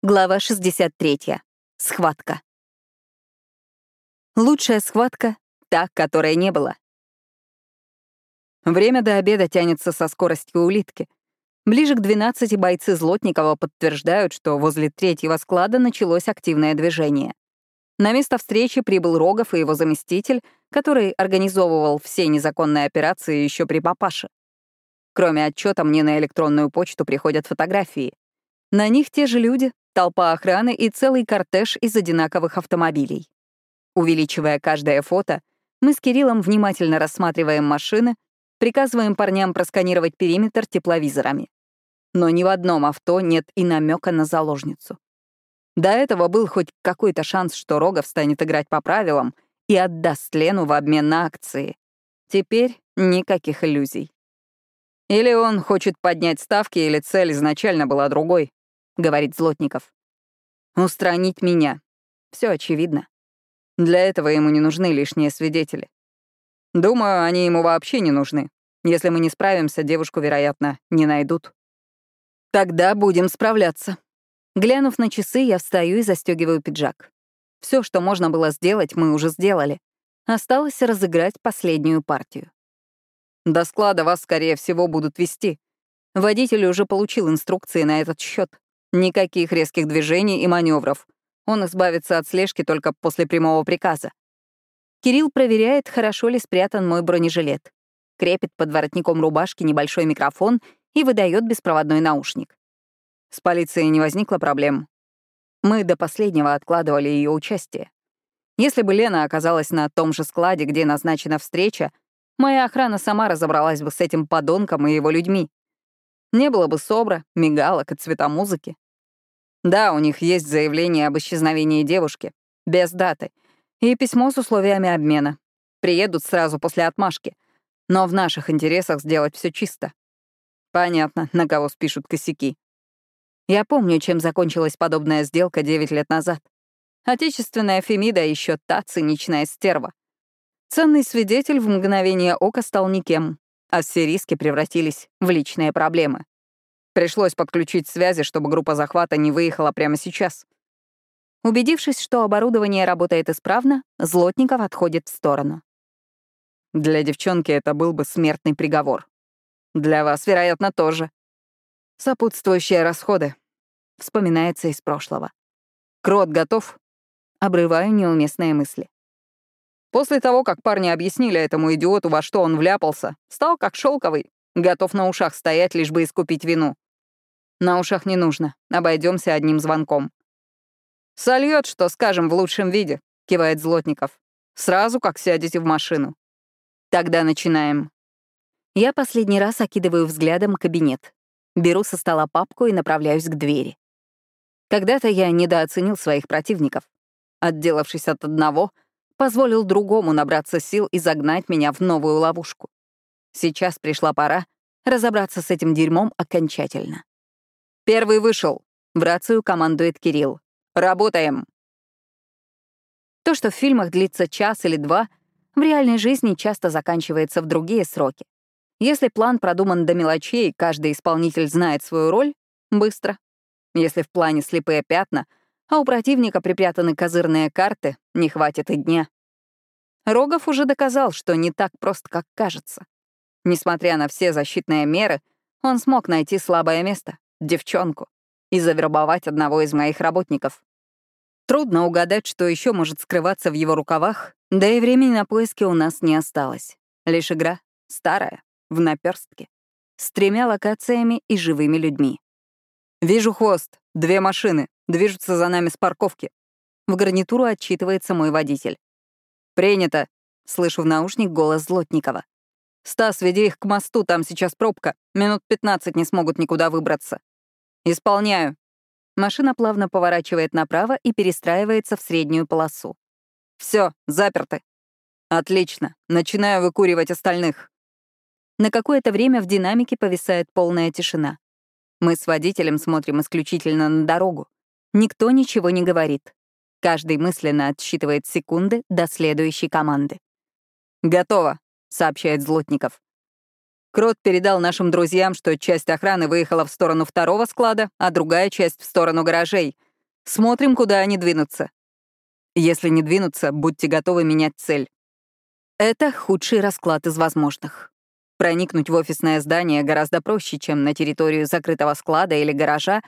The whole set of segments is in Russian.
Глава 63. Схватка. Лучшая схватка — та, которой не было. Время до обеда тянется со скоростью улитки. Ближе к 12 бойцы Злотникова подтверждают, что возле третьего склада началось активное движение. На место встречи прибыл Рогов и его заместитель, который организовывал все незаконные операции еще при папаше. Кроме отчета, мне на электронную почту приходят фотографии. На них те же люди, толпа охраны и целый кортеж из одинаковых автомобилей. Увеличивая каждое фото, мы с Кириллом внимательно рассматриваем машины, приказываем парням просканировать периметр тепловизорами. Но ни в одном авто нет и намека на заложницу. До этого был хоть какой-то шанс, что Рогов станет играть по правилам и отдаст Лену в обмен на акции. Теперь никаких иллюзий. Или он хочет поднять ставки, или цель изначально была другой. — говорит Злотников. «Устранить меня. Все очевидно. Для этого ему не нужны лишние свидетели. Думаю, они ему вообще не нужны. Если мы не справимся, девушку, вероятно, не найдут. Тогда будем справляться. Глянув на часы, я встаю и застегиваю пиджак. Все, что можно было сделать, мы уже сделали. Осталось разыграть последнюю партию. До склада вас, скорее всего, будут вести. Водитель уже получил инструкции на этот счет. Никаких резких движений и маневров. Он избавится от слежки только после прямого приказа. Кирилл проверяет, хорошо ли спрятан мой бронежилет. Крепит под воротником рубашки небольшой микрофон и выдает беспроводной наушник. С полицией не возникло проблем. Мы до последнего откладывали ее участие. Если бы Лена оказалась на том же складе, где назначена встреча, моя охрана сама разобралась бы с этим подонком и его людьми. Не было бы собра, мигалок и цвета музыки. Да, у них есть заявление об исчезновении девушки, без даты, и письмо с условиями обмена. Приедут сразу после отмашки. Но в наших интересах сделать все чисто. Понятно, на кого спишут косяки. Я помню, чем закончилась подобная сделка 9 лет назад. Отечественная Фемида еще та циничная стерва. Ценный свидетель в мгновение ока стал никем, а все риски превратились в личные проблемы. Пришлось подключить связи, чтобы группа захвата не выехала прямо сейчас. Убедившись, что оборудование работает исправно, Злотников отходит в сторону. Для девчонки это был бы смертный приговор. Для вас, вероятно, тоже. Сопутствующие расходы. Вспоминается из прошлого. Крот готов? Обрываю неуместные мысли. После того, как парни объяснили этому идиоту, во что он вляпался, стал как шелковый, готов на ушах стоять, лишь бы искупить вину. На ушах не нужно, обойдемся одним звонком. Сольет, что скажем, в лучшем виде, кивает Злотников. Сразу, как сядете в машину. Тогда начинаем. Я последний раз окидываю взглядом кабинет. Беру со стола папку и направляюсь к двери. Когда-то я недооценил своих противников. Отделавшись от одного — позволил другому набраться сил и загнать меня в новую ловушку. Сейчас пришла пора разобраться с этим дерьмом окончательно. «Первый вышел», — в рацию командует Кирилл. «Работаем». То, что в фильмах длится час или два, в реальной жизни часто заканчивается в другие сроки. Если план продуман до мелочей, каждый исполнитель знает свою роль — быстро. Если в плане слепые пятна — а у противника припрятаны козырные карты, не хватит и дня. Рогов уже доказал, что не так просто, как кажется. Несмотря на все защитные меры, он смог найти слабое место — девчонку, и завербовать одного из моих работников. Трудно угадать, что еще может скрываться в его рукавах, да и времени на поиски у нас не осталось. Лишь игра, старая, в наперстке, с тремя локациями и живыми людьми. «Вижу хвост, две машины», Движутся за нами с парковки. В гарнитуру отчитывается мой водитель. «Принято», — слышу в наушник голос Злотникова. «Стас, веди их к мосту, там сейчас пробка. Минут 15 не смогут никуда выбраться». «Исполняю». Машина плавно поворачивает направо и перестраивается в среднюю полосу. Все, заперты. Отлично. Начинаю выкуривать остальных. На какое-то время в динамике повисает полная тишина. Мы с водителем смотрим исключительно на дорогу. Никто ничего не говорит. Каждый мысленно отсчитывает секунды до следующей команды. «Готово», — сообщает Злотников. Крот передал нашим друзьям, что часть охраны выехала в сторону второго склада, а другая часть — в сторону гаражей. Смотрим, куда они двинутся. Если не двинутся, будьте готовы менять цель. Это худший расклад из возможных. Проникнуть в офисное здание гораздо проще, чем на территорию закрытого склада или гаража,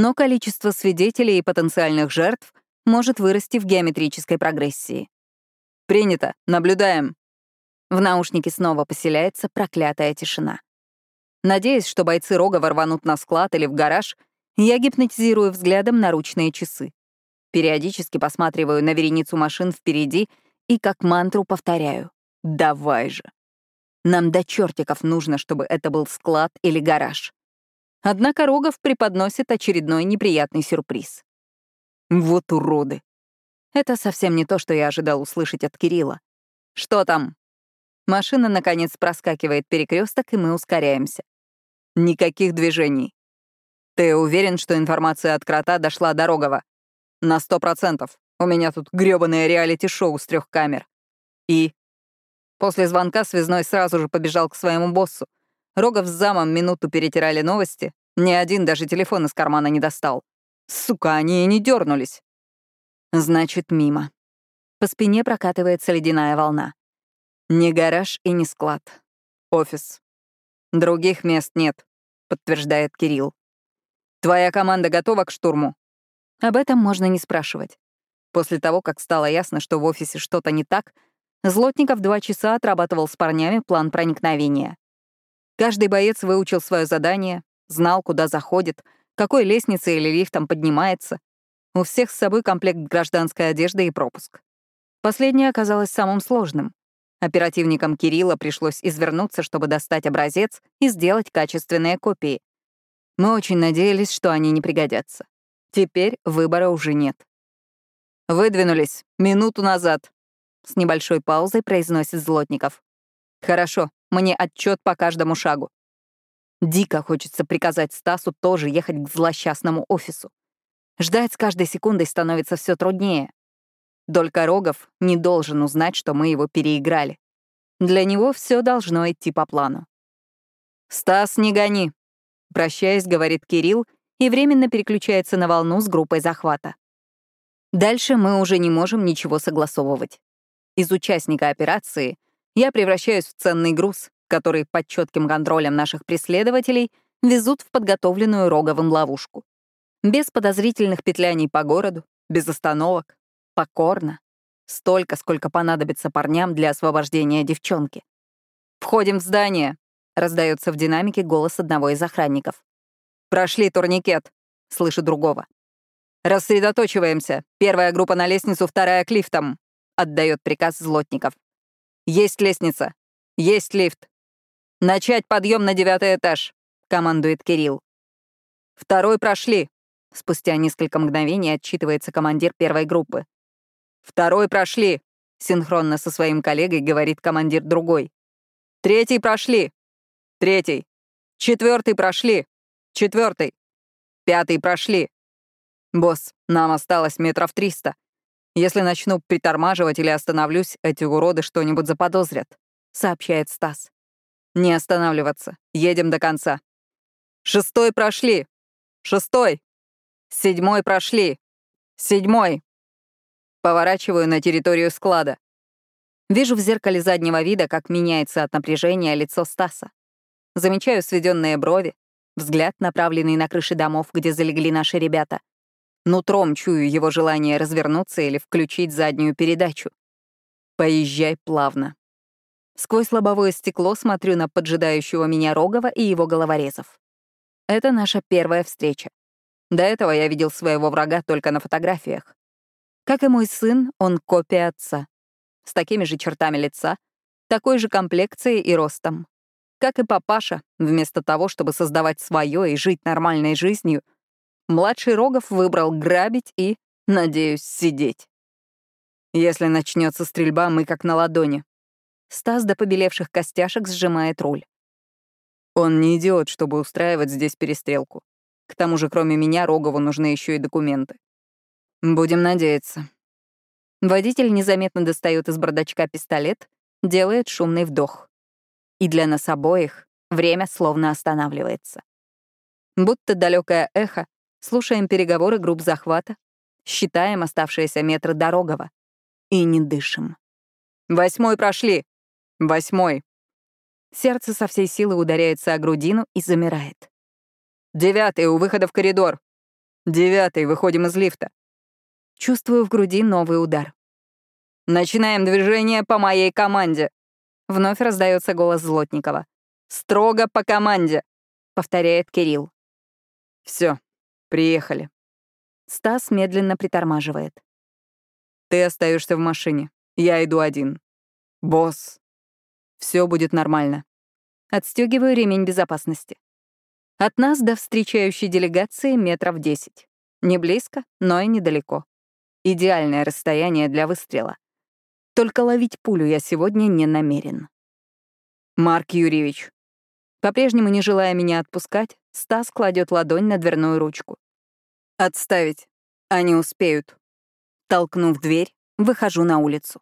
но количество свидетелей и потенциальных жертв может вырасти в геометрической прогрессии. «Принято. Наблюдаем». В наушнике снова поселяется проклятая тишина. Надеясь, что бойцы Рога ворванут на склад или в гараж, я гипнотизирую взглядом наручные часы. Периодически посматриваю на вереницу машин впереди и как мантру повторяю «Давай же». Нам до чертиков нужно, чтобы это был склад или гараж. Однако Рогов преподносит очередной неприятный сюрприз. Вот уроды. Это совсем не то, что я ожидал услышать от Кирилла. Что там? Машина, наконец, проскакивает перекресток, и мы ускоряемся. Никаких движений. Ты уверен, что информация от крота дошла до Рогова? На сто процентов. У меня тут грёбаное реалити-шоу с трех камер. И? После звонка связной сразу же побежал к своему боссу. Рогов с замом минуту перетирали новости. Ни один даже телефон из кармана не достал. Сука, они и не дернулись. Значит, мимо. По спине прокатывается ледяная волна. Не гараж и не склад. Офис. Других мест нет, подтверждает Кирилл. Твоя команда готова к штурму? Об этом можно не спрашивать. После того, как стало ясно, что в офисе что-то не так, Злотников два часа отрабатывал с парнями план проникновения. Каждый боец выучил свое задание, знал, куда заходит, какой лестницей или лифтом поднимается. У всех с собой комплект гражданской одежды и пропуск. Последнее оказалось самым сложным. Оперативникам Кирилла пришлось извернуться, чтобы достать образец и сделать качественные копии. Мы очень надеялись, что они не пригодятся. Теперь выбора уже нет. «Выдвинулись. Минуту назад», — с небольшой паузой произносит Злотников. «Хорошо, мне отчет по каждому шагу». Дико хочется приказать Стасу тоже ехать к злосчастному офису. Ждать с каждой секундой становится все труднее. Долька Рогов не должен узнать, что мы его переиграли. Для него все должно идти по плану. «Стас, не гони!» Прощаясь, говорит Кирилл и временно переключается на волну с группой захвата. Дальше мы уже не можем ничего согласовывать. Из участника операции я превращаюсь в ценный груз, который под четким контролем наших преследователей везут в подготовленную Роговым ловушку. Без подозрительных петляний по городу, без остановок, покорно. Столько, сколько понадобится парням для освобождения девчонки. «Входим в здание», — раздается в динамике голос одного из охранников. «Прошли турникет», — слышу другого. «Рассредоточиваемся. Первая группа на лестницу, вторая к лифтам», — отдает приказ Злотников. «Есть лестница. Есть лифт. Начать подъем на девятый этаж», — командует Кирилл. «Второй прошли», — спустя несколько мгновений отчитывается командир первой группы. «Второй прошли», — синхронно со своим коллегой говорит командир другой. «Третий прошли». «Третий». «Четвертый прошли». «Четвертый». «Пятый прошли». «Босс, нам осталось метров триста. Если начну притормаживать или остановлюсь, эти уроды что-нибудь заподозрят», — сообщает Стас. «Не останавливаться. Едем до конца». «Шестой прошли». «Шестой». «Седьмой прошли». «Седьмой». Поворачиваю на территорию склада. Вижу в зеркале заднего вида, как меняется от напряжения лицо Стаса. Замечаю сведенные брови, взгляд, направленный на крыши домов, где залегли наши ребята. Нутром чую его желание развернуться или включить заднюю передачу. Поезжай плавно. Сквозь лобовое стекло смотрю на поджидающего меня Рогова и его головорезов. Это наша первая встреча. До этого я видел своего врага только на фотографиях. Как и мой сын, он копия отца. С такими же чертами лица, такой же комплекцией и ростом. Как и папаша, вместо того, чтобы создавать свое и жить нормальной жизнью — Младший Рогов выбрал грабить и, надеюсь, сидеть. Если начнется стрельба, мы как на ладони. Стас до побелевших костяшек сжимает руль. Он не идиот, чтобы устраивать здесь перестрелку. К тому же, кроме меня, Рогову нужны еще и документы. Будем надеяться. Водитель незаметно достает из бардачка пистолет, делает шумный вдох. И для нас обоих время словно останавливается. Будто далекое эхо, Слушаем переговоры групп захвата, Считаем оставшиеся метры дорогого. И не дышим. «Восьмой прошли! Восьмой!» Сердце со всей силы ударяется о грудину и замирает. «Девятый у выхода в коридор!» «Девятый, выходим из лифта!» Чувствую в груди новый удар. «Начинаем движение по моей команде!» Вновь раздается голос Злотникова. «Строго по команде!» — повторяет Кирилл. Все, приехали. Стас медленно притормаживает. Ты остаешься в машине. Я иду один. Босс. Все будет нормально. Отстегиваю ремень безопасности. От нас до встречающей делегации метров десять. Не близко, но и недалеко. Идеальное расстояние для выстрела. Только ловить пулю я сегодня не намерен. Марк Юрьевич. По-прежнему не желая меня отпускать, Стас кладет ладонь на дверную ручку. «Отставить. Они успеют». Толкнув дверь, выхожу на улицу.